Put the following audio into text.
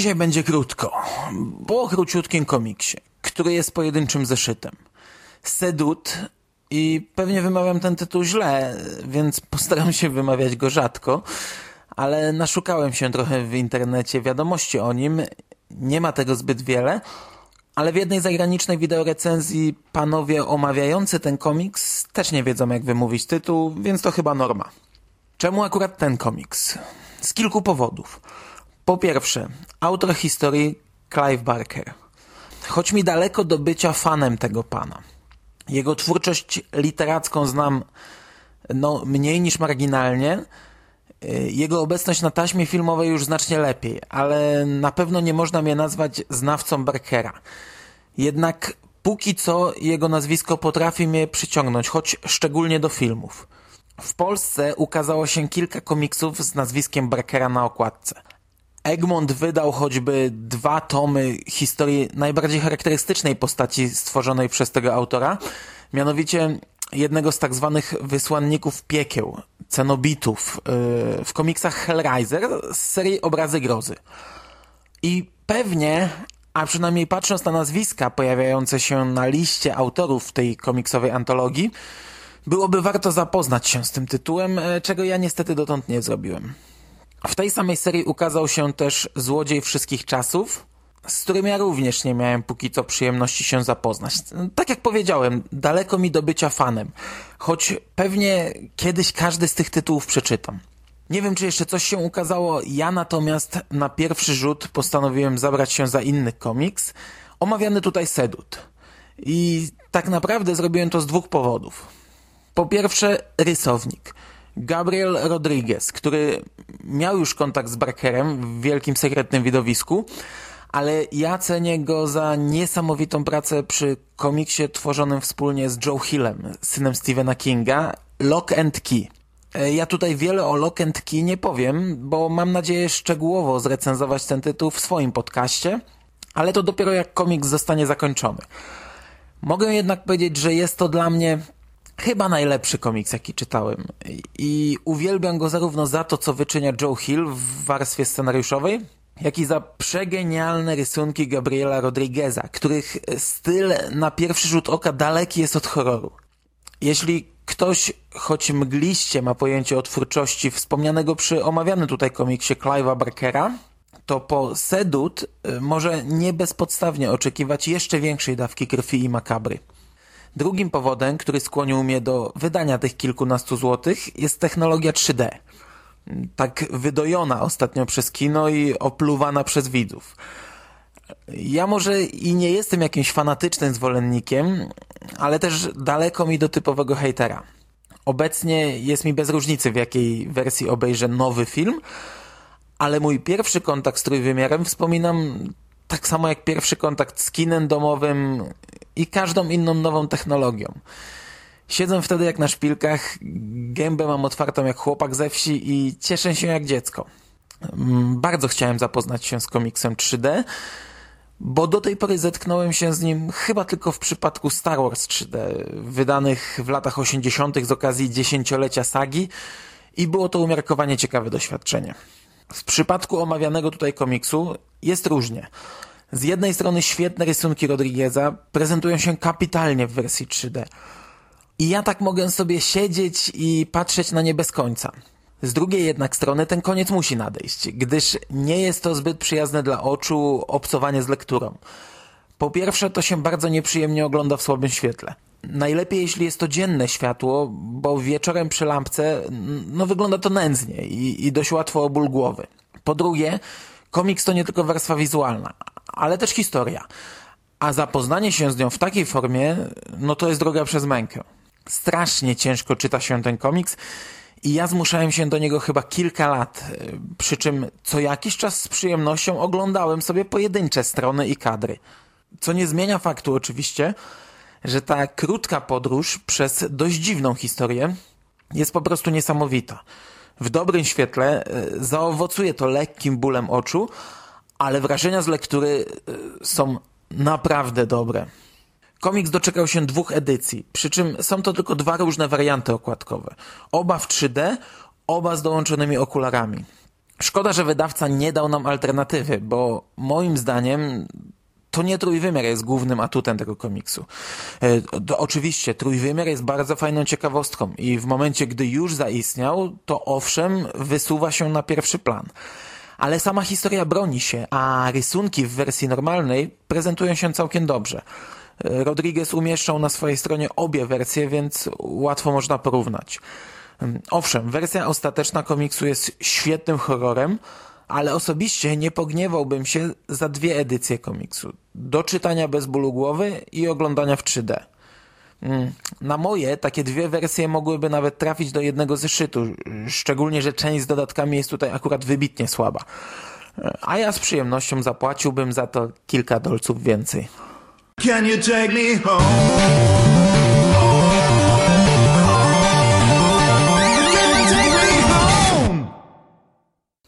Dzisiaj będzie krótko, po króciutkim komiksie, który jest pojedynczym zeszytem. Sedut i pewnie wymawiam ten tytuł źle, więc postaram się wymawiać go rzadko, ale naszukałem się trochę w internecie wiadomości o nim. Nie ma tego zbyt wiele, ale w jednej zagranicznej wideorecenzji panowie omawiający ten komiks też nie wiedzą jak wymówić tytuł, więc to chyba norma. Czemu akurat ten komiks? Z kilku powodów. Po pierwsze, autor historii Clive Barker. Choć mi daleko do bycia fanem tego pana. Jego twórczość literacką znam no, mniej niż marginalnie. Jego obecność na taśmie filmowej już znacznie lepiej, ale na pewno nie można mnie nazwać znawcą Barkera. Jednak póki co jego nazwisko potrafi mnie przyciągnąć, choć szczególnie do filmów. W Polsce ukazało się kilka komiksów z nazwiskiem Barkera na okładce. Egmont wydał choćby dwa tomy historii najbardziej charakterystycznej postaci stworzonej przez tego autora, mianowicie jednego z tak zwanych wysłanników piekieł, cenobitów yy, w komiksach Hellraiser z serii Obrazy Grozy. I pewnie, a przynajmniej patrząc na nazwiska pojawiające się na liście autorów tej komiksowej antologii, byłoby warto zapoznać się z tym tytułem, e, czego ja niestety dotąd nie zrobiłem. W tej samej serii ukazał się też Złodziej Wszystkich Czasów, z którym ja również nie miałem póki co przyjemności się zapoznać. Tak jak powiedziałem, daleko mi do bycia fanem, choć pewnie kiedyś każdy z tych tytułów przeczytam. Nie wiem, czy jeszcze coś się ukazało, ja natomiast na pierwszy rzut postanowiłem zabrać się za inny komiks, omawiany tutaj Sedut. I tak naprawdę zrobiłem to z dwóch powodów. Po pierwsze, rysownik – Gabriel Rodriguez, który miał już kontakt z Barkerem w wielkim sekretnym widowisku, ale ja cenię go za niesamowitą pracę przy komiksie tworzonym wspólnie z Joe Hillem, synem Stephena Kinga, Lock and Key. E, ja tutaj wiele o Lock and Key nie powiem, bo mam nadzieję szczegółowo zrecenzować ten tytuł w swoim podcaście, ale to dopiero jak komiks zostanie zakończony. Mogę jednak powiedzieć, że jest to dla mnie chyba najlepszy komiks, jaki czytałem. I uwielbiam go zarówno za to, co wyczynia Joe Hill w warstwie scenariuszowej, jak i za przegenialne rysunki Gabriela Rodrigueza, których styl na pierwszy rzut oka daleki jest od horroru. Jeśli ktoś choć mgliście ma pojęcie o twórczości wspomnianego przy omawianym tutaj komiksie Clive'a Barkera, to po Sedut może nie bezpodstawnie oczekiwać jeszcze większej dawki krwi i makabry. Drugim powodem, który skłonił mnie do wydania tych kilkunastu złotych jest technologia 3D. Tak wydojona ostatnio przez kino i opluwana przez widzów. Ja może i nie jestem jakimś fanatycznym zwolennikiem, ale też daleko mi do typowego hejtera. Obecnie jest mi bez różnicy w jakiej wersji obejrzę nowy film, ale mój pierwszy kontakt z trójwymiarem wspominam tak samo jak pierwszy kontakt z kinem domowym i każdą inną nową technologią. Siedzę wtedy jak na szpilkach, gębę mam otwartą jak chłopak ze wsi i cieszę się jak dziecko. Mm, bardzo chciałem zapoznać się z komiksem 3D, bo do tej pory zetknąłem się z nim chyba tylko w przypadku Star Wars 3D, wydanych w latach 80. z okazji dziesięciolecia sagi i było to umiarkowanie ciekawe doświadczenie. W przypadku omawianego tutaj komiksu jest różnie. Z jednej strony świetne rysunki Rodrigueza prezentują się kapitalnie w wersji 3D. I ja tak mogę sobie siedzieć i patrzeć na nie bez końca. Z drugiej jednak strony ten koniec musi nadejść, gdyż nie jest to zbyt przyjazne dla oczu obcowanie z lekturą. Po pierwsze, to się bardzo nieprzyjemnie ogląda w słabym świetle. Najlepiej, jeśli jest to dzienne światło, bo wieczorem przy lampce no, wygląda to nędznie i, i dość łatwo o ból głowy. Po drugie, komiks to nie tylko warstwa wizualna, ale też historia. A zapoznanie się z nią w takiej formie, no to jest droga przez mękę. Strasznie ciężko czyta się ten komiks i ja zmuszałem się do niego chyba kilka lat, przy czym co jakiś czas z przyjemnością oglądałem sobie pojedyncze strony i kadry. Co nie zmienia faktu oczywiście, że ta krótka podróż przez dość dziwną historię jest po prostu niesamowita. W dobrym świetle e, zaowocuje to lekkim bólem oczu, ale wrażenia z lektury e, są naprawdę dobre. Komiks doczekał się dwóch edycji, przy czym są to tylko dwa różne warianty okładkowe. Oba w 3D, oba z dołączonymi okularami. Szkoda, że wydawca nie dał nam alternatywy, bo moim zdaniem to nie trójwymiar jest głównym atutem tego komiksu. E, to oczywiście trójwymiar jest bardzo fajną ciekawostką i w momencie, gdy już zaistniał, to owszem, wysuwa się na pierwszy plan. Ale sama historia broni się, a rysunki w wersji normalnej prezentują się całkiem dobrze. E, Rodriguez umieszczał na swojej stronie obie wersje, więc łatwo można porównać. Owszem, wersja ostateczna komiksu jest świetnym horrorem, ale osobiście nie pogniewałbym się za dwie edycje komiksu. Do czytania bez bólu głowy i oglądania w 3D. Mm, na moje takie dwie wersje mogłyby nawet trafić do jednego zeszytu, szczególnie, że część z dodatkami jest tutaj akurat wybitnie słaba. A ja z przyjemnością zapłaciłbym za to kilka dolców więcej. Can you take me home?